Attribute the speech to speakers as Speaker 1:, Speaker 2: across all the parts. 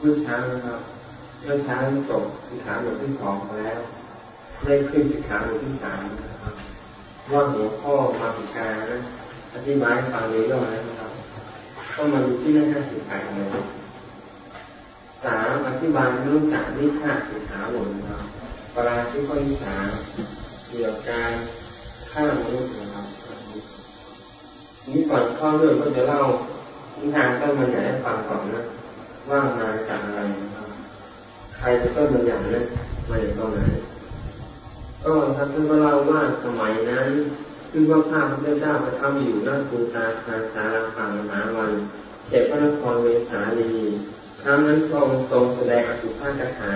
Speaker 1: เมื่อเช้านะครับเมื่อเช้าจบสิกขาบทที่สองแล้วได้ขึ้นสิกขาบทที่สามนะครับว่าหัวข้อมาติกานะอธิบายฟังเลยก็แล้วนะครับก็มาดูที่หน้าห้าสิบแปดเลยสามอธิบายเรื่องจากนิทานสิกขาบทนะครับปราชิกข้อที่สามเกี่ยวกับการฆ่ามนุษย์นะครับนี้ก่อนข้อเรื่องก็จะเล่านิทานต้นมันใหญ่ให้ฟังก่อนนะ ว่ามาจากอะไรนะครับ ใครจะต้นมันใหญ่นะมาจากตรงไหนก็ท่านก็เล่าว่าสมัยนั้นคือว่าข้าพระเจ้าประทับอยู่หน้าปูตาคาสาราฝั่งมหาวันเขตพระนครเวสาลีครั้งนั้นพรงทรงแสดงอสุภาคาถา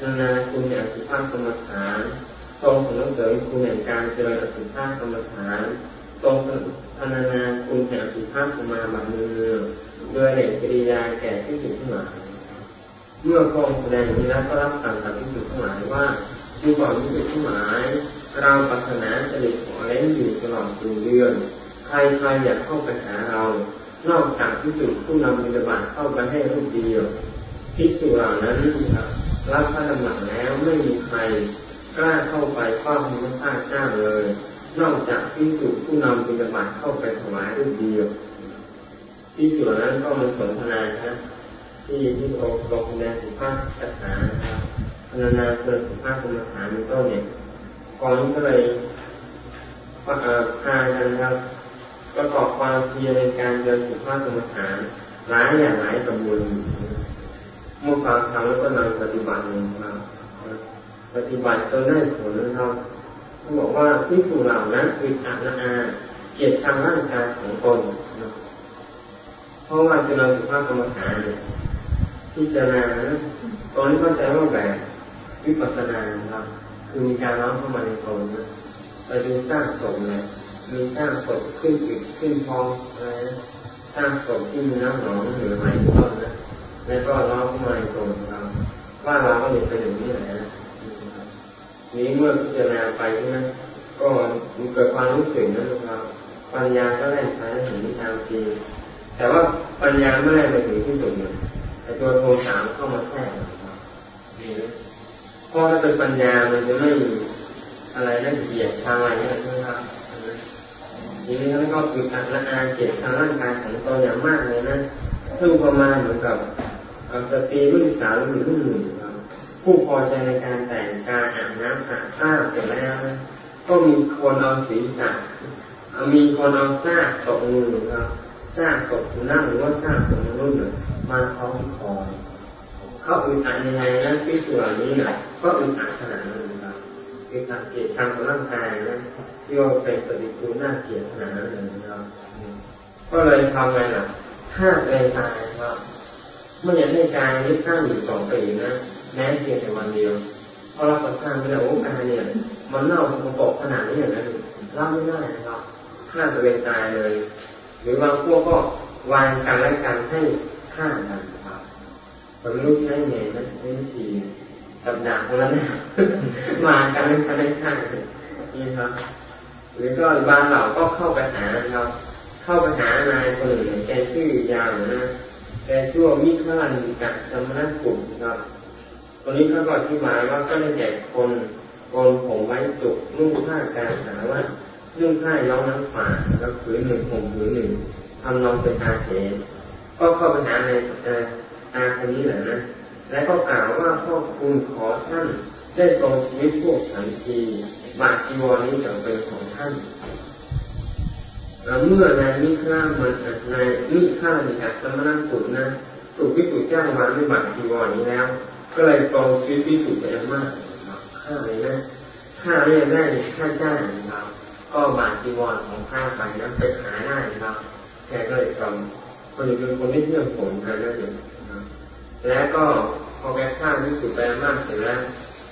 Speaker 1: นานาคุณแห่งอสุภาคกรรมฐานทรงสรรเสริญคุณแห่งการเจริญอสุภาคกรรมฐานทรงพรรณนาคุณแห่งอสุภาคสมาบัติมือ โดยเด็กกิริยาแก่ที่สุดทั้งหลายเมื่อพระองค์แสดงนี้แล้วก็รับสั่งกับที่สุดทั้งหลายว่าดูก่อนที่สุดทั้งหลาย เราปรารถนาจะเด็กขอเล่นอยู่ตลอดถึงเดือน ใครใครอยากเข้าไปหาเรา นอกจากที่สุดผู้นำมิบาตเข้าไปให้รูปเดียวพิสุเหล่านั้นครับรับพระดำหนักแล้วไม่มีใครกล้าเข้าไปคว้าพระพาเจ้าเลย นอกจากพิสุผู้นำมิบาตเข้าไปถวายรูปเดียว พิสุนั้นก็มาสนทนาครับที่ที่องค์ทรงแสดงสุภาพคาถาครับพนานาเกิดสุภาพกรรมฐานเป็นต้นเนี่ยก่อนก็เลยพากันครับประกอบความเพียรในการเดินสุภาพกรรมฐานหลายอย่างหลายกระบวนเมื่อความทำแล้วก็นำปฏิบัตินะครับปฏิบัติจนได้ผลนะครับเขาบอกว่าที่สุเหล่านั้นอึดอัดละอาเกียรติชังร่างกายของตน ราะว่าจะเราสุภาพกรรมฐานเนี่ยพิจารณาตอนนี้เข้าใจว่าแบบวิปัสสนาครับคือมีการร้องเข้ามาในตนนะไปดูสร้างสมเลยมีสร้างศพขึ้นอึดขึ้นพองอะไรสร้างศพที่มีน้ำหนองหรือไหลต้นนะแล้วก็ร้องเข้ามาในตนครับว่าเราก็เป็นอย่างนี้แหละนะนี้เมื่อพิจารณาไปใช่ไหมก็มีเกิดความรู้สึกนะครับปัญญาก็ได้ใช้ถึงทางจริง แต่ว่าปัญญาไม่ได้ไปถึงที่สุดเนี่ยแต่ตัวโทสามเข้ามาแทรกนะครับเพราะถ้าเป็นปัญญามันจะไม่อะไรน่เกียดชางอะไรนี่ใช่ไหมครับทีนี้แล้วก็คือการละอาเกียดทางร่างกายของตัวอย่างมากเลยนะซึ่งประมาณเหมือนกับสตรีรุ่นสาวหรือรุ่นหนึ่งครับผู้พอใจในการแต่งกายอาบน้ำอาบน้ำเสร็จแล้วนะก็มีคนเอาศีรษะมีคนเอาซากศพมือครับ ซากศพนั่งหรือว่าซากศพมนุษย์มาคล้องคอเขาอึดอัดยังไงนะที่ส่วนนี้เนี่ยก็อึดอัดขนาดนั้นครับอึดอัดเกลียดชังของร่างกายนะที่ว่าเป็นปฏิกูลน่าเกลียดขนาดนั้นเลยนะครับ ก็เลยทำไงล่ะฆ่าตัวเองตายครับไม่อยากให้กายยึดตั้งอยู่ต่อไปอีกนะแม้เพียงแต่วันเดียวพอเราประทานไปแล้วโอ้กายเนี่ยมันเน่าสกปรกขนาดนี้อย่างนั้นรับไม่ได้นะครับฆ่าตัวเองตายเลย หรือบางพวกก็วางกันและกันให้ฆ่ากันครับผมรู้ใช้ไงนะวิธีสัปดาห์แล้วนะมากันไม่กันได้ข้างนี่ครับ หรือก็บางเหล่าก็เข้าไปหาครับเข้าไปหานายคนหนึ่งแกชื่อยาวนะแกชื่อมิฆานิกัดสมณกลุ่มครับตอนนี้เขาก็อธิบายว่าก็ได้แก่คนโกนผมไว้จุกนุ่งผ้าการสาว่านุ่งผ้าย้อมน้ำฝาแล้วผืนหนึ่งผมผืนหนึ่งทำนองเป็นอาเขก็เข้าไปหาในอาคนนี้แหละนะ และก็กล่าวว่าพ่อคุณขอท่านได้ทรงชีวิตพวกสันทีบาจีวรนี้จะเป็นของท่านและเมื่อนายมิฆามันนายมิฆานิกาสมณกุฎนะถูกพิสุจ้างวางด้วยบาจีวรนี้แล้ว ก็เลยตรงชีวิตพิสุไปมากข้าเลยนะข้าเรียกได้ข้าจ้างนะ ก็บาจีวรของข้าไปนะไปหาได้ครับแกก็เลยทำคนอื่นเป็นคนที่เชื่อผมกันแล้วเดี๋ยแล้วก็พอแกฆ่าพิสุไปมากเสร็จแล้ว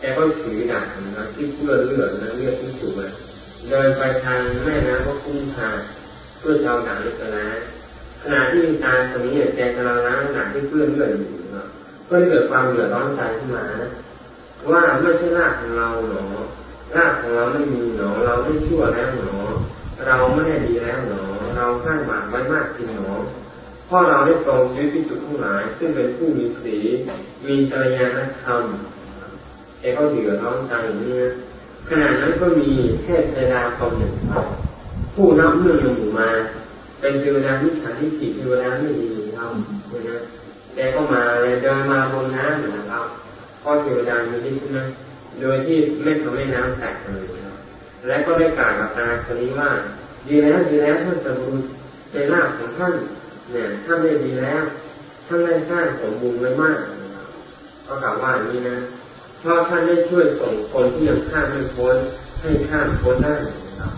Speaker 1: แกก็ถือดาบนะที่เพื่อเลือดนะเลือดที่สุเลยเดินไปทางแม่น้ำก็คุ้มทางเพื่อชาวด่างเล็กแล้วขณะที่ตาตรงนี้แกกำลังล้างหนักที่เพื่อนเลือดอยู่นะก็เกิดความเดือดร้อนใจขึ้นมานะว่าไม่ใช่รากของเราหนอ รากของเราไม่มีหนอเราไม่ชั่วแล้วหนอเราไม่ได้ดีแล้วหนอเราสร้างบาปไว้มากจริงหนอพ่อเราได้ทรงชีวิตพิสุทั้งหลาย ซึ่งเป็นผู้มีสีมีจริยธรรมแกก็เดือดร้อนใจอย่างนี้ขณะนั้นก็มีเทพเทดาคนหนึ่งผู้นับเนื่องหมู่มา เป็นเทวดาที่ฉันที่ผิดเทวดาไม่ดีครับนะแกก็มาเลยเดินมาบนน้ำนะครับพ่อเทวดามีที่ขึ้นนะ โดยที่ไม่ทำให้น้ำแตกเลยครับและก็ได้กล่าวกับตาคนนี้ว่า ดีแล้วดีแล้วท่านสมบูรณ์ในลาภของท่านเนี่ยท่านได้ดีแล้วท่านได้สร้างสมบูรณ์ไว้มากก็กล่าวว่านี้นะเพราะท่านได้ช่วยส่งคนที่ยังข้ามไม่พ้นให้ข้ามพ้นได้นะครับ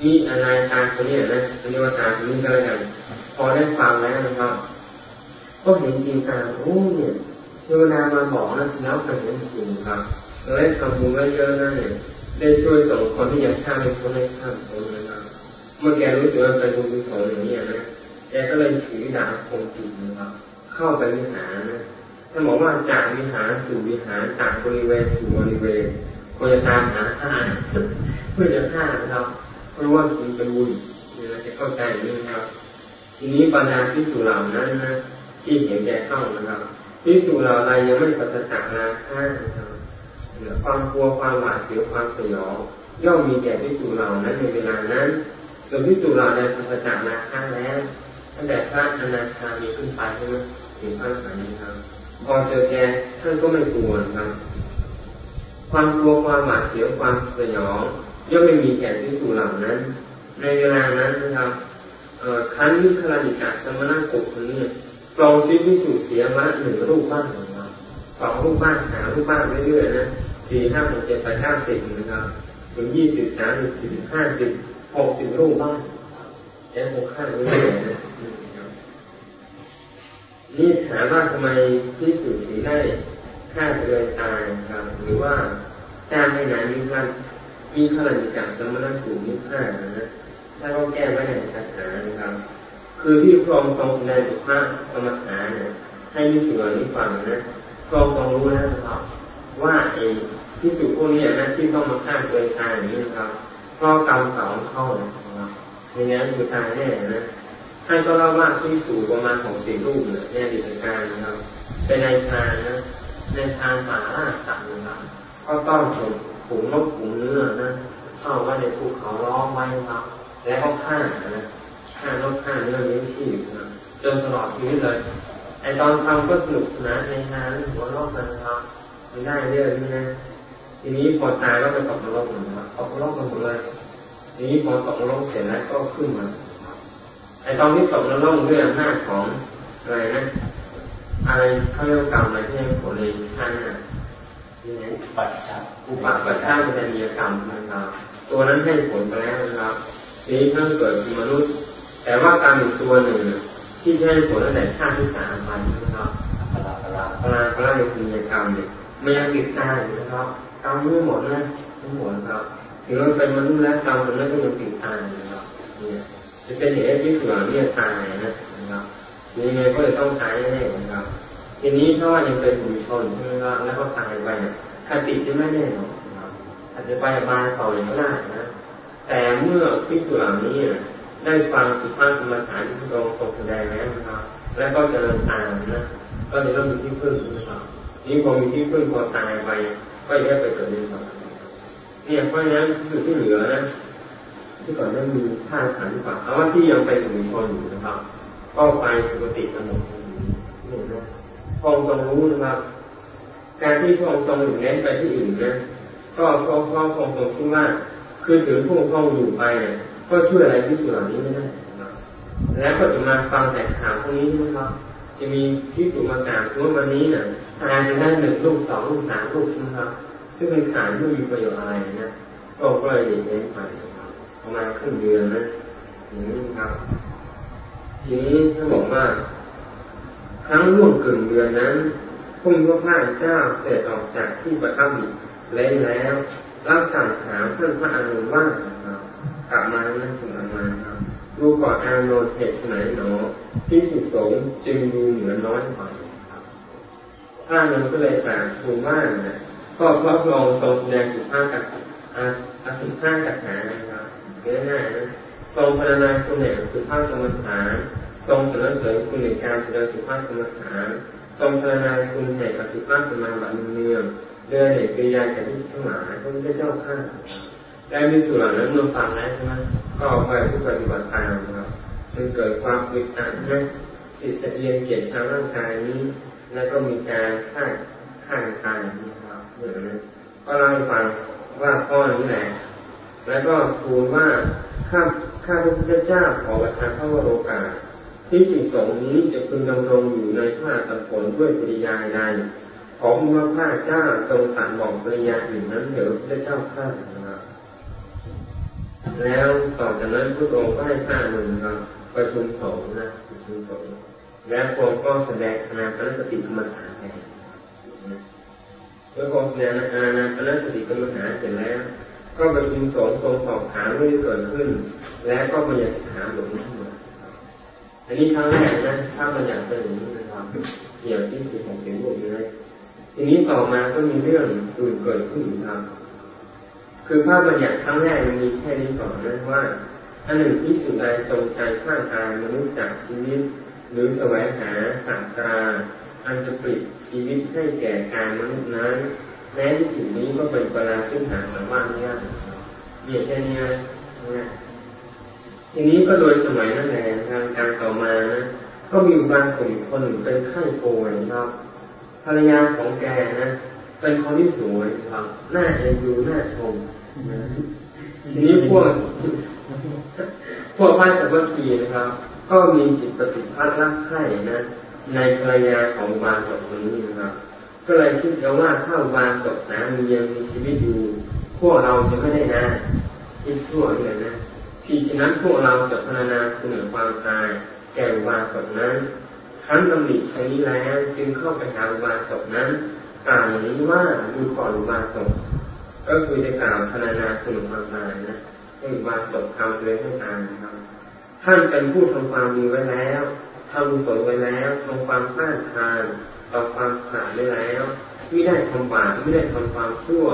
Speaker 1: นี่อะไรตาคนนี้นะอันนี้ว่าตาคนนี้ก็แล้วกันพอได้ฟังแล้วนะครับก็เห็นจริงตาโอ้เนี่ยเทวดามาบอกนะแล้วเป็นเห็นจริงครับ เลยทำบุญไว้เยอะนะเนี่ยได้ช่วยส่งคนที่อยังข้ามไม่พ้นให้ข้ามพ้นนะครับเมื่อแกรู้สึกว่าเป็นบุญกุศลอย่างนี้นะแกก็เลยถือดาบคมจีนะครับเข้าไปวิหารนะท่านบอกว่าจากวิหารสู่วิหารจากบริเวณสู่บริเวณควรจะตามหาท่าเพื่อจะฆ่านะครับ เพราะว่าคุณเป็นบุญเนี่เราจะเข้าใจนี่นะครับ ทีนี้บรรดาที่สุเหล่านั้นนะที่เห็นแกเข้านะครับที่สุเหล่าใดยังไม่ปัจจักราฆ่านะครับ ความกลัวความหวาดเสียวความสยองย่อมมีแก่ที่สุเหล่านั้นในเวลานั้น ส่วนที่สุเหล่าใดปัจจักราฆ่าแล้วตั้งแต่พระอนาคามีขึ้นไปใช่ไหมถึงพระสันนิครับพอเจอแกท่านก็ไม่กลัวครับ ความกลัวความหวาดเสียวความสยองย่อมไม่มีแก่ที่สุเหล่านั้น ในเวลานั้นนะครับคันนิคลานิกาสมณะกุคนนี้กรองชีวิตที่สุเสียมาหนึ่งรูปบ้านของเราสองรูปบ้านหารูปบ้านเรื่อยๆนะ สี่ห้าหกเจ็ดแปดเก้าสิบนะครับถึงยี่สิบสามสิบสี่สิบห้าสิบหกสิบรูปบ้านแค่หกข้างเรื่อยนะนี่ถามว่าทำไมที่สุสีได้ฆ่าเรือนตายครับ หรือว่าจ้างให้นานนี้ครับมีขลังจากสมณถูกนิพพานนะถ้าก็แก้ไว้ในคาถานะครับ คือที่พรองทรงแสดงสุภาพกรรมฐานเนี่ยให้มิสุนี้ฟังนะพรองทรงรู้นะครับ ว่าไอ้ที่สุพวกนี้นะที่ต้องมาฆ่าเกินตายอย่างนี้นะครับเพราะกรรมเก่าเข้านะครับอย่งนั้นคือตายแน่นะท่านก็เล่าว่าที่สูประมาณของสี่รูปเนี่ยในอดีตการนะครับเป็นในทางนะในทางป่าล่าสัตว์นะครับก็ต้องผงผงนกผงเนื้อนะเข้าไว้ในภูเขาล้อมไว้ครับ แล้วก็ฆ่านะฆ่านกฆ่าเนื้อเลี้ยงชีพนะจนตลอดชีวิตเลยไอตอนทำก็สนุกนะในทางหัวรอบนะครับ มันได้เรื่องนี้นะทีนี้พอตายก็ไปตกนรกเหมือนกันตกนรกกันหมดเลยทีนี้พอตกนรกเสร็จแล้วก็ขึ้นมาไอตอนที่ตกนรกด้วยอำนาจของอะไรนะอะไรเขาเรียกกรรมอะไรที่ผลเลยท่านน่ะ
Speaker 2: ปัจฉา
Speaker 1: อุปปัจฉามันจะมีกรรมนะครับตัวนั้นให้ผลไปแล้วนะครับทีนี้ท่านเกิดเป็นมนุษย์ แต่ว่ากรรมอีกตัวหนึ่งที่ให้ผลตั้งแต่ชาติที่สามไปนะครับ
Speaker 2: พลาพลา
Speaker 1: พลาพลาในคุณกรรมเนี่ย มันยังติดตายนะครับกรรมไม่หมดนะไม่หมดครับถึงเราเป็นมนุษย์แล้วกรรมมันก็ยังติดตายนะครับเนี่ยจะเป็นเหตุที่เสือเนี่ยตายนะนะครับยังไงก็เลยต้องตายแน่ๆนะครับ ทีนี้ถ้าว่ายังเป็นผู้ชนใช่ไหมครับแล้วก็ตายไปคติจะไม่แน่นอนนะครับอาจจะไปบานต่ออย่างก็ได้นะแต่เมื่อพิสูจน์เหล่านี้ได้ฟังสุภาพสมถานที่พระองค์ทรงแสดงแล้วนะครับ แล้วก็เจริญตามนะ ก็จะเริ่มมีที่พึ่งนะครับ นี่พอมีที่พึ่งพอตายไปก็จะไปเกิดในสวรรค์เนี่ยเพราะฉะนั้นคือที่เหลือนะที่ก่อนได้นมีท่าขันก่อนเอาว่าที่ยังเป็นผู้ชนอยู่นะครับก็ไปสุคติสมุทนี่นะพองทรงรู้นะครับ การที่พองทรงอยู่เน้นไปที่อื่นนะก็เพราะพระองทรงคิดว่าคือถือพวกพองอยู่ไปเนี่ยก็ช่วยอะไรที่สุดเหล่านี้ไม่ได้แล้วก็จะมาฟังแต่ข่าวพวกนี้นะครับ จะมีที่สุมากาศว่าวันนี้นี่ยทานจะได้หนึ่งลูกสองลูกสามลูกนะครับ ซึ่งเป็นขาวไม่มีประโยชน์อะไรนะก็ก็เลยเน้นไปประมาณครึ่งเดือนนะอย่างนี้ครับทีนี้ท่านบอกว่าครั้งร่วมกึ่งเดือนนั้นพุ่งพระพาเจ้าเสร็จออกจากที่ประทับอยู่แล้วรับสั่งถามท่านพระอนุว่า กลับมานั่นถึงอมาค รับดูก่อนอานนท์เหตุไหนหนอที่สุสงจึงดูเหนือน้อยกว่าพระอานนท์ก็เลยกล่าวทูลว่าก็เพราะพระองค์ทรงแสดงสุภาพกับอาสุภาพกับหานะครับง่ายๆนะทรงพรรณนาคุณแห่งสุภาพสมถานทรงสรรเสริญคุณในการเจริญสุภาพกรรมฐานทรงพรรณนาคุณแห่งอสุภาพสมาบัติเนืองเรือเหตุกิริยาแก่ที่ทั้งหลายพระพุทธเจ้าข้า ได้มีส่วนนั้นเมื่อฟังแล้วใช่ไหมก็เอาไปผู้ปฏิบัติตามครับจนเกิดความอึดอัดนะสิสเอียนเกียรติชาวร่างกายนี้ แล้วก็มีการฆ่าฆ่าตายนะครับอย่างนั้นก็เล่าให้ฟังว่าพ่อนี้แหละแล้วก็ทูลว่าข้าข้าพระพุทธเจ้าขอประทานพระวโรกาสที่สิ่งสองนี้จะพึงดำรงอยู่ในพระตะผลด้วยปริยายใดของพระพระเจ้าทรงตัดบอกปริยาอื่นนั้นเถิดพระเจ้าข้าครับ แล้วต่อจากนั้นพระองค์ก็ให้ข้าหนึ่งครับประชุมสงฆ์นะประชุมสงฆ์และพระองค์ก็แสดงอนาคตสติกรรมฐานแทนเมื่อพระองค์แสดงอนาคตสติกรรมฐานเสร็จแล้ว ก็ประชุมสงฆ์ทรงสอบถามเรื่องที่เกิดขึ้น และก็บัญญัติสิขาบทนี้ขึ้นมาอันนี้ครั้งแรกนะถ้าบัญญัติเป็นอย่างนี้นะครับเกี่ยวที่สิบหกถึงบวกนี้ทีนี้ต่อมาก็มีเรื่องอื่นเกิดขึ้นครับ คือภาพบัญญัติครั้งแรกมันมีแค่นี้ก่อนนะว่าอันหนึ่งที่สุดใดจงใจข้างกายมนุษย์จากชีวิต หรือแสวงหาสังตราอันจะปิดชีวิตให้แก่การมนุษย์นั้นแม้ที่สิ่งนี้ก็เป็นปราซึ่งหาสามารถไม่ได้เบียดแค่นี้นะทีนี้ก็โดยสมัยนั่นแหละทางการต่อมานะก็มีบางส่วนคนเป็นไข้ป่วยครับ ภรรยาของแกนะเป็นคนที่สวยครับหน้าเอ็นดูหน้าชม ทีนี้พวกพวกพระสัพพคีนะครับ ก็มีจิตปฏิพัทธ์รักใคร่นะ ในภรรยาของบาศกคนนี้นะครับ ก็เลยคิดกันว่าถ้าบาศกสามียังมีชีวิตอยู่พวกเราจะไม่ได้นะคิดชั่วเลยนะทีฉะนั้นพวกเราจะพรรณนาคุณความตายแก่บาศกนั้นครั้นตำหนิชนี้แล้วจึงเข้าไปหาบาศกนั้นกล่าวอย่างนี้ว่าดูก่อนบาศก ก็คือจะกล่าวพรรณนาคุณความตายนะให้บาศกทำเลยให้ตายนะครับ ท่านเป็นผู้ทำความดีไว้แล้วทำสนไว้แล้วทำความต้านทานต่อความขาดไว้แล้วไม่ได้ทำบาปไม่ได้ทำความชั่ว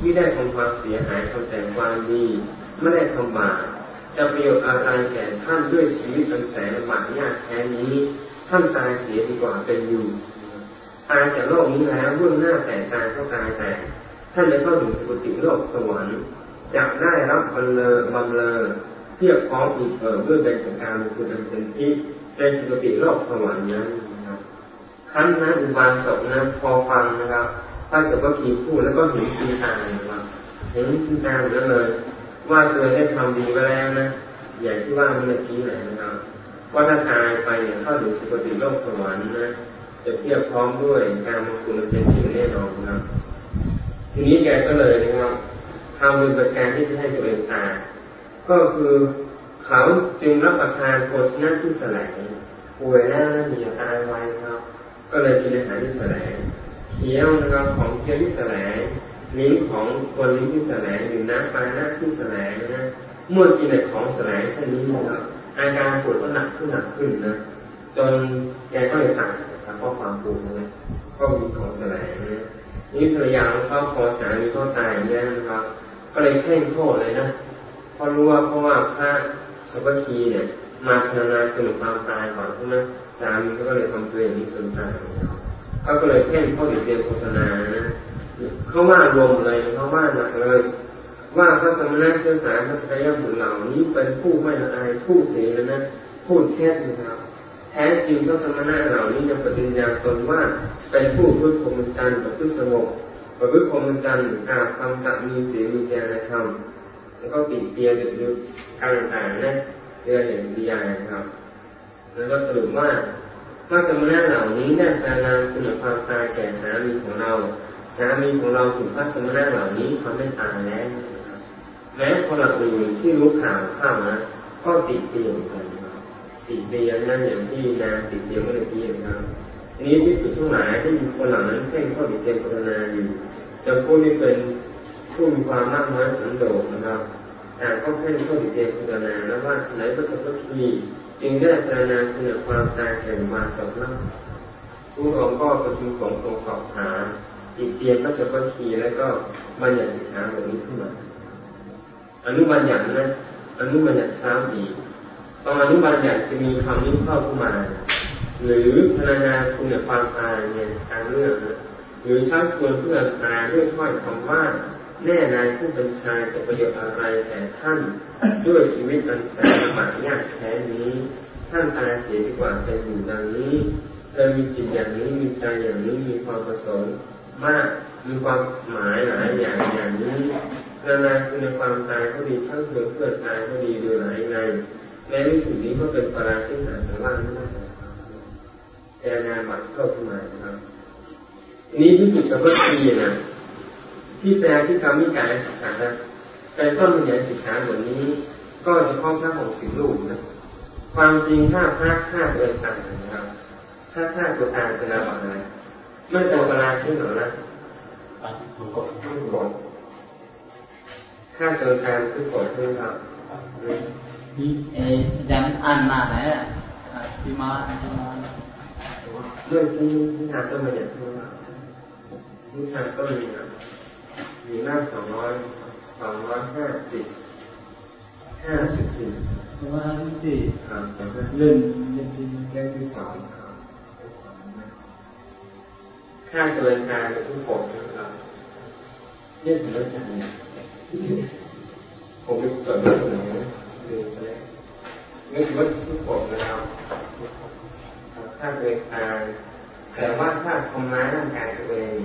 Speaker 1: ไม่ได้ทำความเสียหายทำแต่ความดีไม่ได้ทำบาปจะประโยชน์อะไรแก่ท่านด้วยชีวิตเป็นแสนลำบากยากแค่นี้ ท่านตายเสียดีกว่าเป็นอยู่ตายจากโลกนี้แล้วเบื้องหน้าแต่ตายก็ตายแต่ ท่านจะเข้าถึงสุติโลกสวรรค์จะได้รับบำเลอบำเลอเทียบพร้อมอีกเออด้วยเป็นสการคุณอันเป็นที่ในสุติโลกสวรรค์นั้นนะครับขั้นนั้นอุบาสกนะพอฟังนะครับพระสกกีพูดแล้วก็เห็นทีตานะครับเห็นทีตานั้นเลย ว่าตัวได้ทำดีไปแล้วนะอย่างที่ว่าเมื่อกี้แหละนะครับว่าถ้าตายไปเนี่ยเข้าถึงสุคติโลกสวรรค์นะจะเทียบพร้อมด้วยการมงคลเป็นสิ่งแน่นอนนะครับ ทีนี้แกก็เลยนะครับทำเป็นประการที่จะให้ตัวเองตายก็คือเขาจึงรับประทานโภชนะที่แสลงป่วยแล้วนะมีตายไวครับ ก็เลยกินอาหารที่แสลงเคี้ยวนะครับของเคี้ยวที่แสลงลิ้นของคนลิ้นที่แสลงหรือน้ำปลาหน้าที่แสลงนะเมื่อกินแต่ของแสลงเช่นนี้นะครับอาการปวดก็หนักขึ้นหนักขึ้นนะจนแกก็เลยตายนะครับเพราะความปวดนะก็มีของแสลงนะ นี่ภรรยาของเขาพอสามีเขาตายเนี่ยนะครับ ก็เลยเข่งโทษเลยนะเพอรู้ว่าเพราะว่าพระสัพพีเนี่ย มาพนานาจนความตายก่อนใช่ไหมสามีก็เลยทำตัวอย่างนี้จนตายเขาก็เลยเพ่งข้อติเตียนโฆษณานะเขาว่ารวมเลยเขาว่าหนักเลย ว่าพระสมณะเชื้อสายพระสกยบุตรเหล่านี้เป็นผู้ไม่ละอายผู้เสียนะพูดแค่นะครับ แท้จริงพระสมณะเหล่านี้ยังปฏิญญาตนว่าเป็นผู้พุทธพรหมจรรย์กับพุทธสงบประพฤติพรหมจรรย์อาบคำสัตมีศีลมีญาณธรรมแล้วก็ปิดเตียหรือการต่างๆนะเรื่องอย่างวิญานะครับ แล้วก็สรุปว่าพระสมณะเหล่านี้ได้แปลงคุณความตายแก่สามีของเรา สามีของเราถูกพระสมณะเหล่านี้ทำให้ตายแล้วแม้คนอื่นที่รู้ข่าวข้าวนะก็ติดเตียงกัน ติดเตียนั่นอย่างที่นางติดเตียงเมื่อกี้นะครับนี้ที่สุดทั้งหลายที่มีคนเหล่านั้นเพ่งเข้าติดเตียงโฆษณาอยู่จะพูดนี่เป็นผู้มีความมากน้อยสันโดษนะครับแต่ก็เพ่งเข้าติดเตียงโฆษณาแล้วว่าสมัยพระสัพพีจึงได้พรรณนาคุณความตายแห่งมาสองเล่าผู้องค์ก็ประชุมสงฆ์ทรงสอบถามติดเตียนก็จะก็คีแล้วก็บัญญัติสิกขาแบบนี้ขึ้นมา อนุบัญญัตินะอนุบัญญัติซ้ำอีก ตอนอนุบาลใหญ่จะมีคำนี้เข้าขึ้นมา หรือพนานาคุณเนี่ยความอายเนี่ยการเรื่องหรือชักชวนเพื่ออาด้วยถ้อยคำว่าแน่นายผู้เป็นชายจะประโยชน์อะไรแก่ท่านด้วยชีวิตอันแสนลำบากยากแค่นี้ ท่านตายเสียดีกว่าเป็นอยู่ดังนี้เธอมีจิตอย่างนี้มีใจอย่างนี้มีความประสงค์มากมีความหมายหลายอย่างอย่างนี้นานาคือในความตายก็ดีช่างเพื่อเพื่อตายก็ดีโดยหลายใน ในสิ่งนี้ก็เป็นปราชิกหาสังวาสไม่ได้แต่นาบัตก็ขึ้นมาครับนี้พิจิตรสัพพีนะที่แปลที่คำมิกายสิกขานะเป็นต้นปัญญาสิกขาบทนี้ ก็จะข้อพระของสิลูกนะความจริงถ้าพระฆ่าตัวตายนะครับถ้าฆ่าตัวตายเป็นอะไรไม่เป็นปราชิกหรอนะ
Speaker 2: ปาจิตุก
Speaker 1: ทุกคนค่าเกินการทุกคนใช่ไหมครับ
Speaker 3: นี่จำอ่านมาไหนอะ
Speaker 1: ที่มาที่มาด้วยที่ที่นานก็ม่เยอะงที่ว่าที่นานก็มีนะมีหน้าสองร้อยสองร้อยห้าสิบห้าสิบสี่
Speaker 3: สองร้อยห้าสิบสี่
Speaker 1: ครับ
Speaker 3: เล่นเล่นที่
Speaker 1: เล่ที่สองครับข้าเกินการทุกผมนะครับเล่นถึงเรื่องจันทร์ผมเป็นส่วนหนึ่งนะ ปแล้วนี่คือว่าทุกคนนะครับถ้าเป็นการแต่ว่าถ้าทำร้ายร่างกายตัวเอง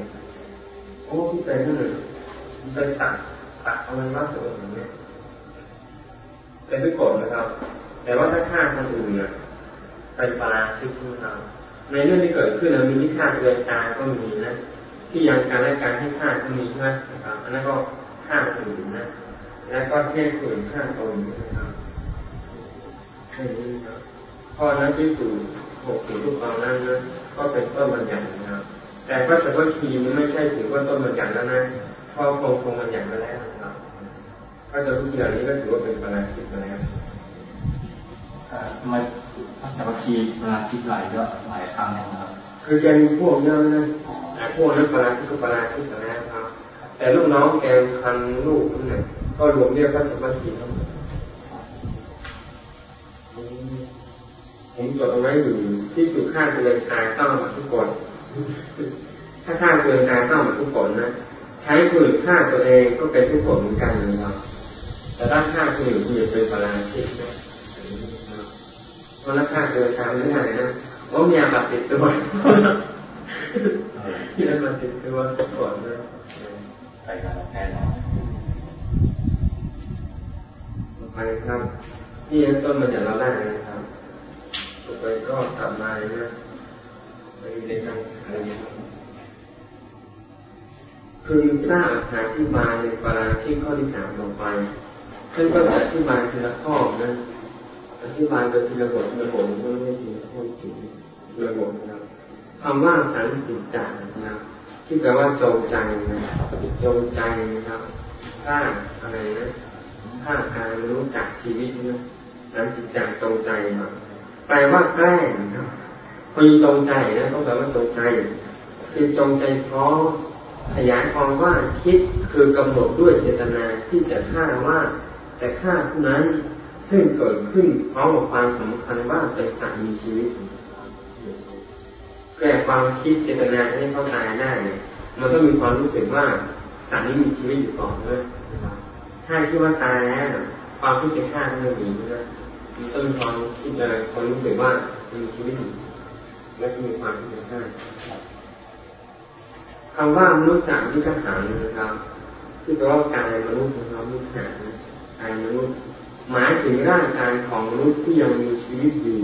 Speaker 1: โอ้ที่เป็นนั่นไปตัดตัดอาไว้ว่าตัวเองเนี่ยเป็นทุกคนนะครับ แต่ว่าถ้าฆ่าคนอื่นเนี่ยเป็นปราชิกนะครับในเรื่องที่เกิดขึ้นนะมีที่ฆ่าตัวเองตายก็มีนะ ที่ยังการและการให้ฆ่าก็มีใช่ไหมนะครับอันนั้นก็ฆ่าคนอื่นนะ แล้วก็เที่ยขืนฆ่าตนนะครับแค่นี้ครับข้อนั้นที่สูหกถึงทุกตอนนั้นนะก็เป็นต้นบัญญัตินะครับ แต่ก็จะว่าทีมันไม่ใช่ถือว่าต้นบัญญัติแล้วนะพอคงคงบัญญัติมาแล้วนะครับก็จะทุกอย่างนี้ก็ถือว่าเป็นปราชิกมาแล้ว
Speaker 2: ทำไมพระจักรคีปราชิกหลายเยอะหลายครั้งนะครับ
Speaker 1: คือแกมีพวกเยอะนะแต่พวกนั้นปราชิกก็ปราชิกมาแล้วครับ แต่ลูกน้องแกพันลูกนั่นแหละ ก็รวมเรียกพระสมัคีทั้งหมดผมจดเอาไว้อยู่ที่สุดค่าเกินตายต้องมาทุกคนถ้าค่าเกินตายต้องมาทุกคนนะใช้คนอื่นฆ่าตัวเองก็เป็นทุกคนเหมือนกันนะครับแต่ถ้าฆ่าคนอื่นคือเป็นปราชิกนะเพราะถ้าฆ่าเกินตายไม่ได้นะเพราะมีอาบัติติดตัวที่นั่นมาติดตัวก่อนนะ
Speaker 2: ไปกันแน่นอน
Speaker 1: ไปครับที่ต้นมันจะเราได้นะครับต่อไปก็กลับมานะไปในทางอะไรครับคือทราบอธิบาในปาราชิกข้อที่สามต่อไป ซึ่งก็จะอธิบายทีละข้อนะอธิบายโดยทีละบททีละบทก็ไม่ทีละข้อถึงทีละบทนะครับคำว่าสันติจักนะครับที่แปลว่าจงใจนะจงใจนะครับถ้าอะไรนะ ถ้าการรู้จักชีวิตนี่ยนั้นจิตจจงใจมาแปลว่าแกล้งครับพอจงใจนะต้องแปลว่าจงใจ คือจงใจพร้อมขยายความว่าคิดคือกำหนดด้วยเจตนาที่จะฆ่าว่าจะฆ่าผู้นั้น ซึ่งเกิดขึ้นพร้อมกับความสำคัญว่าเป็นสัตว์มีชีวิตแก่ความคิดเจตนาให้เขาตายได้มันต้องมีความรู้สึกว่าสัตว์นี้มีชีวิตอยู่ก่อนด้วย ถ้าคิดว่าตายแล้วความที่จะฆ่ามันมีนะมันต้องมีความคิดอะไรความรู้สึกว่ามีชีวิตและมีความที่จะฆ่าคำว่ามนุษย์จากวิกหังนะครับ ที่แปลว่ากายมนุษย์นะครับวิหารกายมนุษย์หมายถึงร่างกายของมนุษย์ที่ยังมีชีวิตอยู่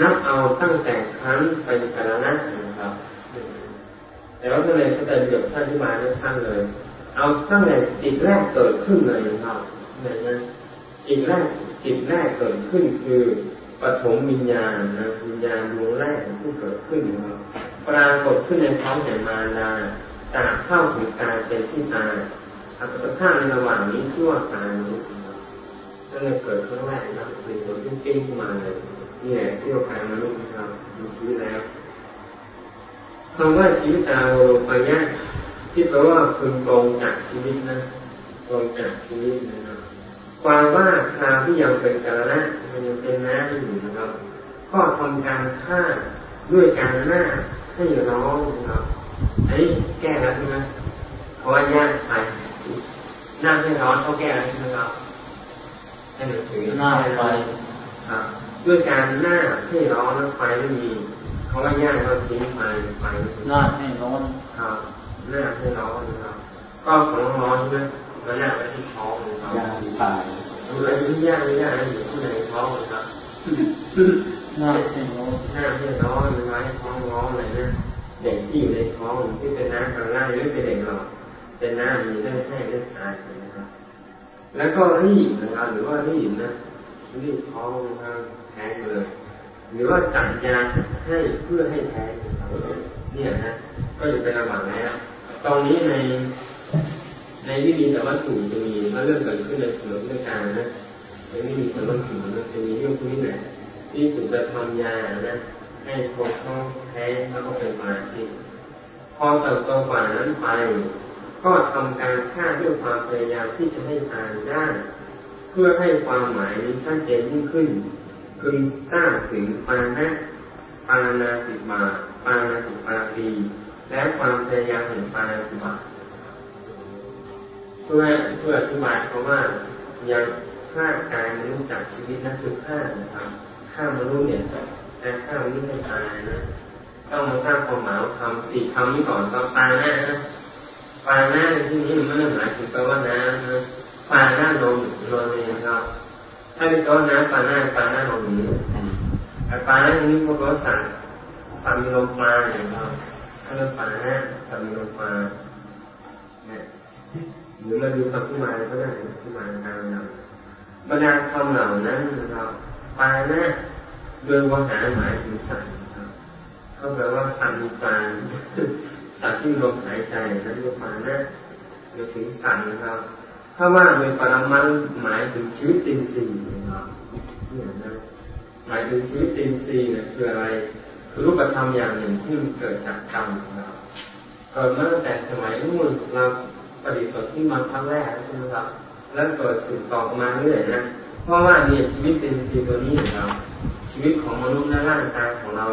Speaker 1: นับเอาตั้งแต่ครั้งไปกาลนะนะครับแต่ว่าทะเลเขาจเดือดท่านที่มาได้ช่างเลย เอาตั้งแต่จิตแรกเกิดขึ้นเลยนะครับนะจิตแรกจิตแรกเกิดขึ้นคือปฐมวิญญาณนะวิญญาณดวงแรกที่เกิดขึ้นนะครับปรากฏขึ้นในท้องแห่งมารดาตาเข้าถึงกายเป็นที่ตาอัตตาในระหว่างนี้ชื่ว่านี้ก็เลยเกิดครั้งแรกนะเป็นตัวที่กิ้งขึ้นมาเลยนี่แหละที่เราพายมนุษย์นะครับมีชีวิตแล้วคำว่าชีวิตตาโลปายะ ที่แปลว่าพึงตรงจากชีวิตนะตรงจากชีวิตนะครับคความว่าคราวที่ยังเป็นกาละมันยังเป็นน้ำอยู่นะครับก็ทำการฆ่าด้วยการหน้าให้ร้องนะครับอันนี้แก้แล้วใช่ไหมเพราะว่าญาติไปหน้าให้ร้อนเขาแก้แล้วใช่ไหมครับให้หนังสือ
Speaker 3: หน้าไฟ
Speaker 1: ครับด้วยการหน้าให้ร้อนแล้วไฟไม่มีเขาว่าญาติเขาทิ้งไฟไฟไม่ถึง
Speaker 3: หน้าให้ร้อน
Speaker 1: ครับ หน้าให้ร้อนนะครับก็ของร้อนใช่ไหมมันหน้าไปที่ท้องนะครับ
Speaker 2: ยาตาย
Speaker 1: อะไรที่ยากไม่ยากอยู่ข้างในท้องนะครับ
Speaker 3: หน้าให้ร้อน
Speaker 1: หน้าที่ร้อนไว้ท้องร้อนอะไรนะเด็กที่อยู่ในท้องที่เป็นน้ำกลางล่างไม่เป็นเด็กหรอกเป็นน้ำมีเลือดแห้งเลือดตายนะครับ แล้วก็รีบนะครับหรือว่ารีบนะรีบท้องนะครับแทงเลยหรือว่าจัดยาให้เพื่อให้แท้งนะครับเนี่ยนะก็อยู่เป็นระหว่างแล้ว ตรงนี้ในในวิธีแต่ว่าถูกจะมีว่าเรื่องเกิดขึ้นในสมรภูมิการนะยังไม่มีคนต้องถึงนะจะมีเรื่องพวกนี้แหละที่สุดจะทำยานะ ให้คนเขาแท้แล้วก็เป็นมาชิกพอเติบโตกว่านั้นไป ก็ทำการฆ่าด้วยความพยายามที่จะให้ตายได้เพื่อให้ความหมายนี้ชัดเจนยิ่งขึ้นคือสร้างถึงปานะปานาติมาปานาติปาตี และความพยายามแห่งปานาติบาเพื่อเพื่ออธิบายเพราะว่ายังฆ่ากายมนุษย์จากชีวิตนั่นคือฆ่านะครับฆ่ามนุษย์เนี่ยแต่ฆ่ามนุษย์ไม่ตายนะต้องมาสร้างความหมายคำสี่คำนี้ก่อนก็ปานะนะปานะในที่นี้มันไม่ได้หมายถึงแปลว่าน้ำนะปานะลงลงเลยนะครับ ถ้าเป็นตัวน้ำปานะปานะลงนี้แต่ปานะนี้พวกเราสั่งสั่งมีลมปาอย่างเรา ถ้าเราปานะสั่งมีลมปลาเนี่ยหรือมาดูคำที่มาก็ได้ที่มาการนำบรรดาคำเหล่านั้นนะครับปานะโดยวาหาหมายถึงสัตว์นะครับก็แปลว่าสัตว์มีปานสัตว์ที่ลมหายใจนั้นเรียกปานะหมายถึงสัตว์นะครับถ้าว่าโดยปรมังหมายถึงชีวิตตินซีนะครับเนี่ยนะหมายถึงชีวิตตินซีเนี่ยคืออะไร รูปธรรมอย่างหนึ่งที่มันเกิดจากกรรมนะครับเกิดมาตั้งแต่สมัยนู่นเราปฏิสนธิมาครั้งแรกใช่ไหมครับแล้วเกิดสืบต่อมาเรื่อยนะเพราะว่าเนี่ยชีวิตเป็นสีตัวนี้นะครับชีวิตของมนุษย์และร่างกายของเรา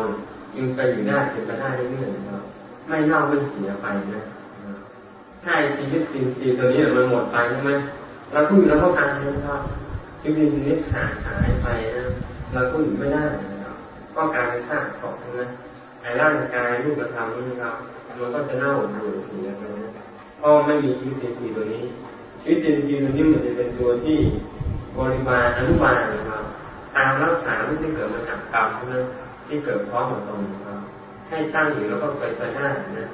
Speaker 1: จึงไปอยู่ได้เป็นไปได้เรื่อยๆนะครับไม่เน่าไม่เสียไปนะถ้าชีวิตเป็นสีตัวนี้มันหมดไปใช่ไหมเราก็อยู่แล้วก็ตายนะครับชีวิตนี้ขาดหายไปนะเราก็อยู่ไม่ได้ นะครับก็การสร้างศพนะไอ้ร่างกายรูปธรรมนี่นะครับมันก็จะเน่าเบื่อเสียไปนะเพราะไม่มีชีวิตเต็มทีตัวนี้ชีวิตเต็มทีตัวนี้มันจะเป็นตัวที่บริบาลอนุบาลนะครับตามรักษาที่เกิดมาจากกรรมนะที่เกิดพร้อมกับตรงนะครับให้ตั้งอยู่แล้วก็ไปไปได้านะ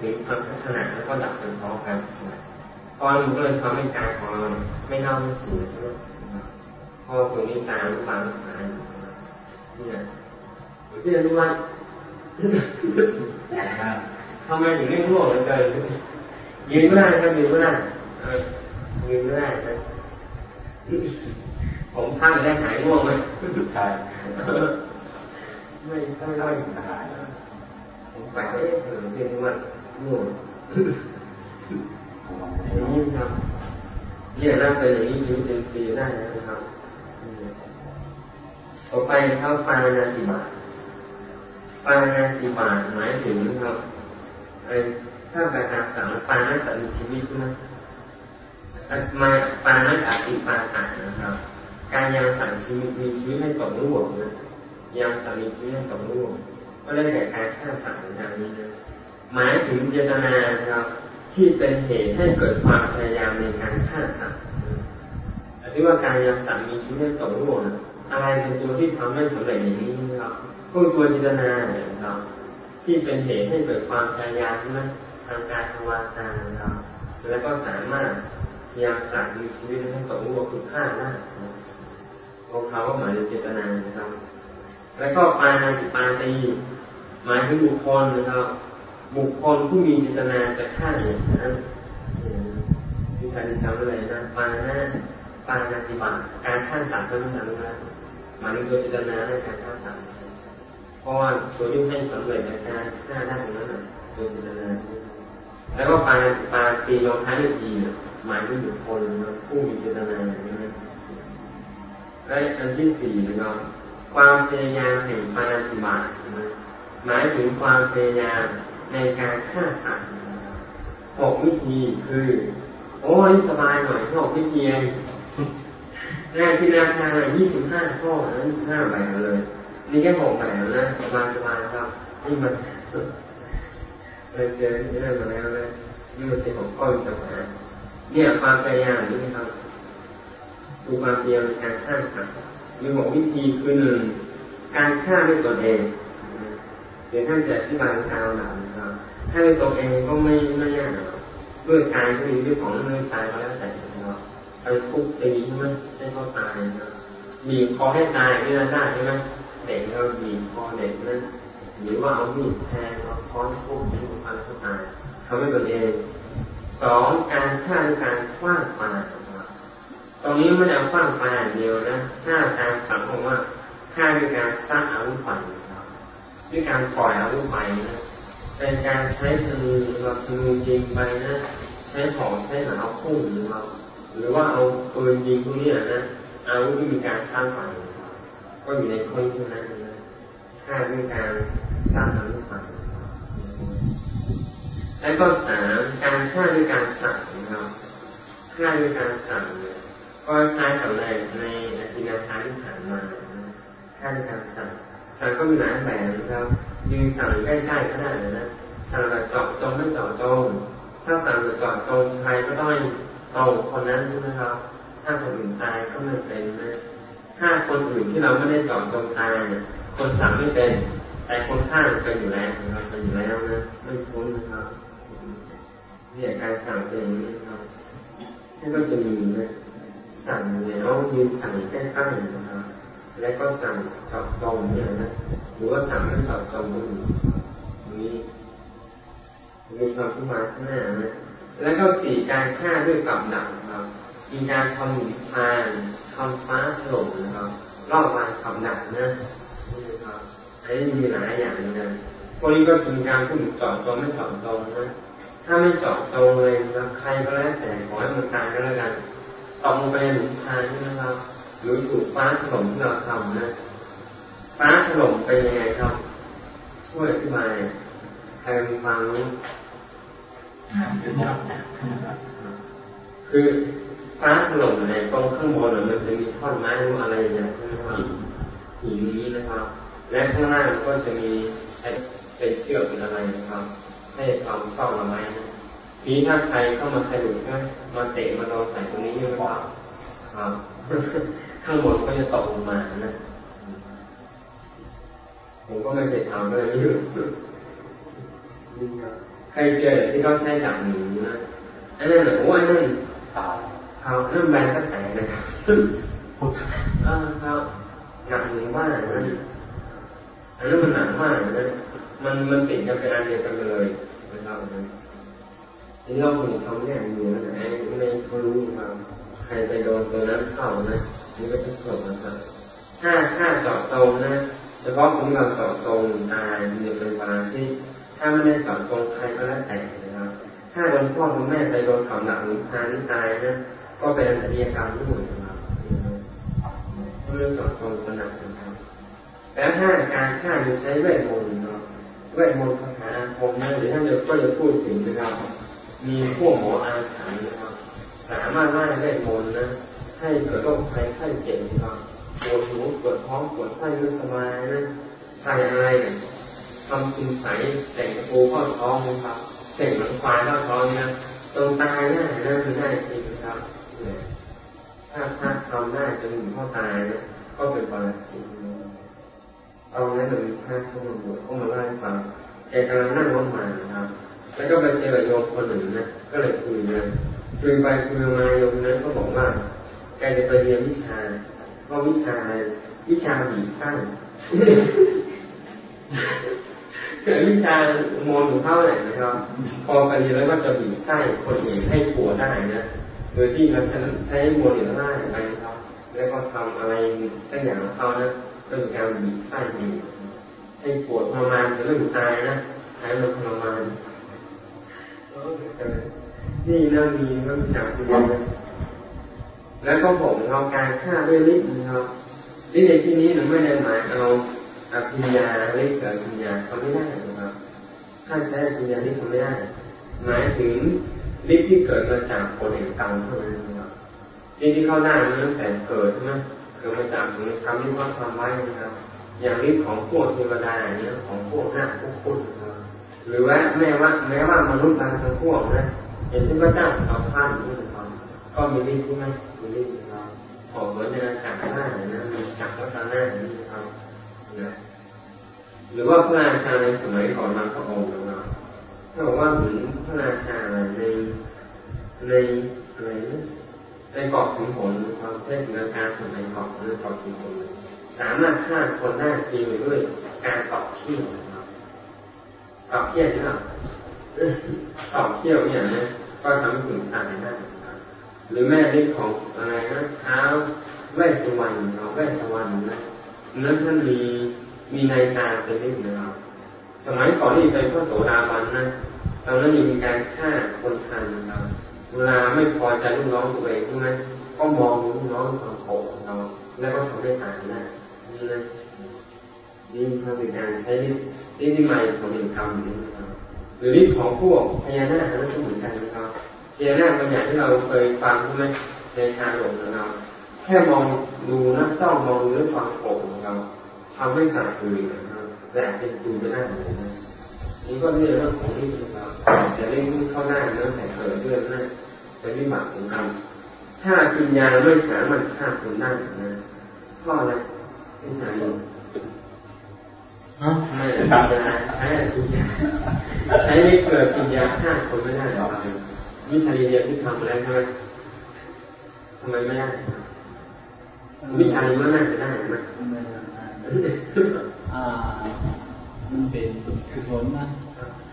Speaker 1: ถึงความขนาแล้วก็ดับเป็นพร้อมกันพอมันก็เลยทำให้กายของเราไม่เน่าไม่เสียใช่ไหมพอตัวนี้ตามอนุบาลรักษาเนี่ย ที่อนุบาลทำไมถึงไม่ง่วงเลยยืนไม่ได้ครับยืนไม่ได้ยืนไม่ได้ครับผมพักได้หายง่วงไหม
Speaker 2: ใช่
Speaker 1: ไม่ต้องเล่าอยู่ตายผมไปเอ๊ะเออเรียกว่าง่วงอย่างนี้ครับเนี่ยน่าเป็นอย่างนี้ชีวิตเป็นปีได้นะครับต่อไปเข้าปานาติบา ปานาติบาหมายถึงครับไอ้ถ้าแปลตามสามปานะแต่มีชีวิตนะมาปานอาติปาตานะครับ การยังสั่งชีวิตมีชีวิตให้ตกร่วงนะยังสั่งมีชีวิตให้ตกร่วงก็ได้แก่การฆ่าสัตว์อย่างนี้นะหมายถึงเจตนาครับที่เป็นเหตุให้เกิดความพยายามในการฆ่าสัตว์ที่ว่าการยังสั่งมีชีวิตให้ตกร่วงอะไรเป็นตัวที่ทำให้สำเร็จอย่างนี้นะครับ ก็ตัวเจตนานะครับที่เป็นเหตุให้เกิดความพยายามใช่ไหมทางกายทางวาจาครับแล้วก็สามารถยังสัตว์มีชีวิตให้ตกรูปคุณค่าได้ของเขาก็หมายถึงเจตนานะครับ แล้วก็ปานาติปาตีหมายถึงบุคคลนะครับ บุคคลผู้มีเจตนาจะฆ่าอย่างนั้นที่ฉันจำอะไรนะปานาปานาติบาการฆ่าสัตว์เท่านั้นนะหมายถึงตัวเจตนาในการฆ่าสัตว์ ราะว่าตัวที่ให้สำเร็จในการฆ่าได้ตรงนั้นตัวเจตนาแล้วก็ปาปาตีลงท้ายด้วยทีหมายถึงบุคคลผู้มีเจตนาอย่างนี้และอันที่สี่นะครับความพยายามแห่งปาฏิบัติหมายถึงความพยายามในการฆ่าสัตว์หกวิธีคือ โอ้ยสบายหน่อยหกวิธีแรกที่นาคายี่สิบห้าข้อยี่สิบห้าแบบเลย นี่แค่หกแบบนะสบายสบายครับนี่มันเลยเจอเรื่องมาแล้วเลยนี่มันเป็นของก้อนจังหวะเนี่ยความพยายามนี่ครับดูความพยายามในการฆ่าสัตว์มีบอกวิธีคือหนึ่งการฆ่าด้วยตนเองเดี๋ยวท่านจะอธิบายตามหลังนะครับฆ่าด้วยตนเองก็ไม่ไม่ยากหรอกด้วยกายก็มีด้วยของเมื่อตายก็แล้วแต่นะครับไปทุบตีใช่ไหมให้เขาตายนะบีคอให้ตายนี่ได้ใช่ไหม เด็กเราบีบคอเด็กนั้นหรือว่าเอามีดแทงเอาค้อนทุบทุบฟันเขาตาทำให้ตนเองสองการฆ่าด้วยการคว้างปาตรงนี้ไม่ได้คว้างปาอย่างเดียวนะฆ่าการสังคมว่าฆ่าด้วยการสร้างอาวุธไฟด้วยการปล่อยอาวุธไฟนะเป็นการใช้ธนูเราธนูยิงไปนะใช้ของใช้หนาวพุ่งหรือเราหรือว่าเอาปืนยิงพวกนี้นะอาวุธที่มีการสร้างไฟ ก็อยู่ในคนที่นั้นนะฆ่าด้วยการสร้างอาวุธไฟและก็สามการฆ่าด้วยการสั่งนะครับฆ่าด้วยการสั่งเนี่ยก็คล้ายกับในในอธินาทานที่ผ่านมาฆ่าด้วยการสั่งสั่งก็มีหลายแบบนะครับยืนสั่งใกล้ๆก็ได้นะสั่งแบบเจาะจงไม่เจาะจงถ้าสั่งแบบเจาะจงใครก็ต้องตรงคนนั้นใช่ไหมครับถ้าคนอื่นตายก็ไม่เป็นนะ ถ้าคนอื่นที่เราไม่ได้จาะจงตายเนี่ยคนสั่งไม่เป็น แต่คนฆ่าเป็นอยู่แล้วนะครับเป็นอยู่แล้วนะไม่พ้นนะครับเนี่ยการสั่งเป็นอย่างนี้ครับที่ก็จะมีนะสั่งแล้วยืนสั่งใกล้ๆนะครับ และก็สั่งจาะจงเนี่ยนะหรือว่าสั่งไม่จาะจงก็มีนี้มีความที่มาข้างหน้านะแล้วก็สี่การฆ่าด้วยกับดักครับมีการทำหมุนพาน ทำฟ้าถล่มนะครับรอบวางกับดักนะนี่ครับอันนี้มีหลายอย่างนะพวกนี้ก็ถึงการพูดเจาะจงไม่เจาะจงนะถ้าไม่เจาะจงเลยนะใครก็แล้วแต่ขอให้มันตายก็แล้วกันตกลงไปหนุนพานใช่ไหมครับ หรือถูกฟ้าถล่มที่เราทำนะฟ้าถล่มเป็นยังไงครับช่วยอธิบายใครมีความรู้คือ ฟ้าถล่มในตรงข้างบนมันจะมีท่อนไม้หรืออะไรอย่างเงี้ยหินหินนี้นะครับ และข้างล่างก็จะมีเป็นเชือกเป็นอะไรนะครับ ให้ความเฝ้าระไม้นะทีถ้าใครเข้ามาสะดุดก็มาเตะมาลองใส่ตรงนี้ใช่ไหมครับครับ ข้างบนก็จะตกลงมานะผมก็ไม่เคยทำเลยไม่ใครเจอที่เขาใช้ดักหนูนะอันนั้นเหรอว่านั่นเปล่า เขาเริ่มแบนก็แตกนะครับอ่าครับหนักหนูมากนะอันนั้นมันหนักมากนะมันมันติดกันเป็นอันเดียวกันเลยนะครับนี่เราคงทำอย่างเดียวนะไอ้ไม่เขารู้ครับใครไปโดนตัวนั้นเข้านะนี่ก็จะจบนะครับถ้าถ้าเจาะตรงนะเฉพาะของเราเจาะตรงตายมีเป็นบาที่ถ้าไม่ได้เจาะตรงใครก็แล้วแต่นะครับถ้าโดนพ่อโดนแม่ไปโดนขับหนักหรือพานี่ตายนะ ก็เป็นอันตรายกรรมที่หมดนะครับเรื่องจาะตรงขนาดนะครับแล้วถ้าการฆ่าโดยใช้เวทมนต์เนาะเวทมนต์คาถาอาคมนะหรือท่านเดี๋ยวก็จะพูดถึงนะครับมีพวกหมออาถรรพ์นะครับสามารถไล่เวทมนต์นะให้เกิดโรคภัยไข้เจ็บนะครับปวดหัวปวดท้องปวดไส้ไม่สบายนะใส่อะไรทำคุณใสแต่งปูเข้าท้องนะครับเส่งหลังควายเข้าท้องนะตรงตายหน้าหน้าคือหน้าจริงนะครับ ถ้าถ้าทำได้จนถึงข้อตายนะก็เป็นปราชิกเอานั้นเลยพระเข้ามาบวชเข้ามาไล่ฟังแกกำลังนั่งรถมาครับ แล้วก็ไปเจอโยมคนหนึ่งนะก็เลยคุยกันคุยไปคุยมาโยมนั้นก็บอกว่าแกจะไปเรียนวิชาว่าวิชาวิชาบีสั้นวิชามนของเขาเนี่ยนะครับ พอไปเรียนแล้วก็จะบีไส้คนอื่นให้ปวดได้นะ โดยที่เราใช้มนหรือห้าไปครับ แล้วก็ทำอะไรตั้งอย่างของเขานะก็เป็นการบีบไส้บีบให้ปวดทรมานจนเรื่องตายนะใช้มันทรมานนี่น่ามีนักวิชาคุณนะแล้วก็ผมเอาการฆ่าด้วยฤทธิ์นะครับฤทธิ์ในที่นี้เราไม่ได้หมายเอาอภิญญาฤทธิ์กับอภิญญาเขาไม่ได้นะครับถ้าใช้อภิญญาที่ทำไม่ได้หมายถึง ฤทธิ์ที่เกิดมาจากผลแห่งกรรมเท่านั้นนะครับฤทธิ์ที่เข้าได้มาตั้งแต่เกิดใช่ไหมเกิดมาจากผลแห่งกรรมที่เขาทำไว้นะครับ อย่างฤทธิ์ของพวกเทวดาอย่างนี้ของพวกหน้าพวกพุทธนะครับหรือว่าแม้ว่า แม้ว่ามนุษย์บางจำพวกนะเห็นที่พระเจ้าสาวท่านนี่นะครับก็มีฤทธิ์ใช่ไหมมีฤทธิ์นะครับออเหมือนในจากหน้านะมีจากพระตาหน้างนี้นะครับนะหรือว่าพระราชาในสมัยก่อนบางพระองค์ นะครับถ้าบอกว่าเหมือนพระราชาในในอะไรนะในเกาะสิงห์หนครับเทศนาการสมัยก่อนในเกาะสิงห์หนสามารถฆ่าคนได้เพียงด้วยการตอกเขี้ยวนะครับตอกเขี้ยวนี่หรอตอกเขี้ยวเนี่ยนะก็ทำให้ถึงตายได้นะครับหรือแม่ฤทธิ์ของอะไรนะเท้าเวสสุวรรณเราเวสสุวรรณนะนั้นท่านมีมีนายตาเป็นฤทธิ์นะครับ สมัยก่อนที่เป็นพระโสดาบันนะตอนนั้นมีการฆ่าคนทันนะครับเวลาไม่พอใจลูกน้องตัวเองใช่ไหมก็มองลูกน้องของโกของเราแล้วก็ทำให้ตายได้นี่นะนี่คือเป็นการใช้ฤทธิ์ฤทธิ์ที่ใหม่ของเป็นกรรมนี่นะครับหรือฤทธิ์ของพวกพญานาคนั้นก็เหมือนกันนะครับพญานาคบางอย่างที่เราเคยฟังใช่ไหมในชาดกของเราแค่มองดูนะต้องมองดูด้วยความโกรธของเรา ทำให้สาดคืนนะครับแต่เป็นตูไม่ได้เลยนะนี่ก็เรื่องเรื่องของฤทธิ์นะครับแต่เรื่องที่เข้าหน้าเรื่องแต่เกิดเรื่องนั้นเป็นวิบากของกรรมถ้ากินยาไม่สามารถฆ่าคนได้นะก็อะไรไม่ใช่เลย
Speaker 3: ฮะ
Speaker 1: ไม่กินยาใช้กินยาใช้ไม่เกิดกินยาฆ่าคนไม่ได้หรอกวิชาเรียนที่ทำมาแล้วใช่ไหมทำไมไม่ได้ครับวิชานี้มันน่าจะได้ไหม
Speaker 3: อ่า มันเป็นกุศลนะ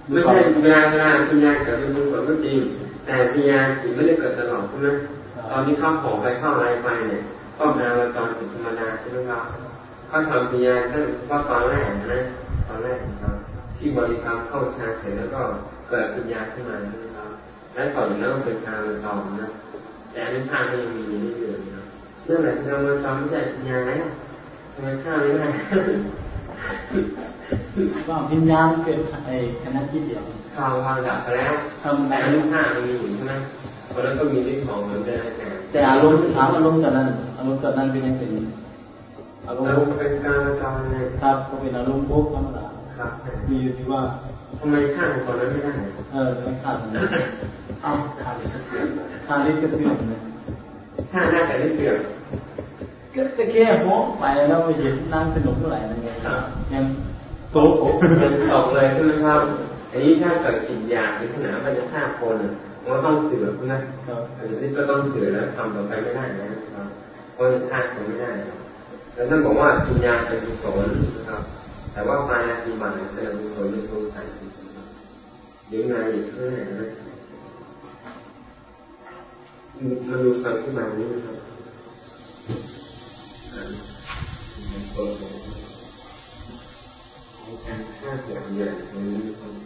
Speaker 1: ไม่ใช่เวลาเวลากินยาเกิดเป็นกุศลก็จริง แต่กินยาจิไม่ได้เกิดตลอดใช่ไหมตอนที่เข้าของไปเข้าอะไรไปเนี่ยก็นาเราจรจิตธรรมดาใช่ไหมครับเขาทำกินยาตั้งว่าตอนแรกนะตอนแรกนะครับที่บริกรรมเข้าฌานเสร็จแล้วก็เกิดปัญญาขึ้นมาใช่ไหมครับและก่อนนั้นเป็นการจอมนะแต่อันนี้ข้าก็ยังมีอยู่เรื่อยๆนะนั่นแหละการจอมไม่ใช่ปัญญาแล้ว ทำไมข้าไม่ได้
Speaker 3: ว่าพิญญาณเป็นไอ้คณะที่เดียว
Speaker 1: ข่าววางดับไปแล้ว
Speaker 3: ทำ
Speaker 1: แต่
Speaker 3: แต่
Speaker 1: อันนี้ข้ามันมีอยู่ใช่ไหมเพราะนั้นก็มีที่ของเหมือนกันแต่
Speaker 3: แต่อารมณ์ถามอารมณ์ตอนนั้น อารมณ์ตอนนั้นเป็นยังเป็นอารม
Speaker 1: แล้ว
Speaker 3: ณ์
Speaker 1: เป็นการจอมเนี่ย
Speaker 3: ครับก็เป็นอารมณ์ปุ๊บธรรมดา
Speaker 1: ครับ
Speaker 3: มีอยู่ที่ว่า
Speaker 1: ทำไมข้าตอนนั้นไม่ได้
Speaker 3: เออไม่ขาดนะ
Speaker 2: เอ้าขาดก็เสีย
Speaker 3: ขาดนิดก็เสื่อมเลย
Speaker 1: ข้าน่าจะได้เกือบ
Speaker 3: ก็ตะเกียบหัวไปแล้วไม่เห็นนั่งสนุกเท่าไหร่นะไงยังโต๊ะ
Speaker 1: เป็นสองเลยใช่ไหมครับอันนี้ถ้าเกิดจิตอยากถึงขนาดว่าจะฆ่าคนอะมันก็ต้องเสือใช่ไหม
Speaker 3: ครับ
Speaker 1: อันนี้ก็ต้องเสือแล้วทำต่อไปไม่ได้นะครับเพราะจะฆ่าคนไม่ได้ครับแล้วท่านบอกว่าปัญญาเป็นกุศลนะครับ แต่ว่าปานาติบัติเป็นกุศลเป็นตัวใส่เดี๋ยวงานอีกเท่าไหร่นะมันดูความที่มานี้นะครับ and have that reality when you.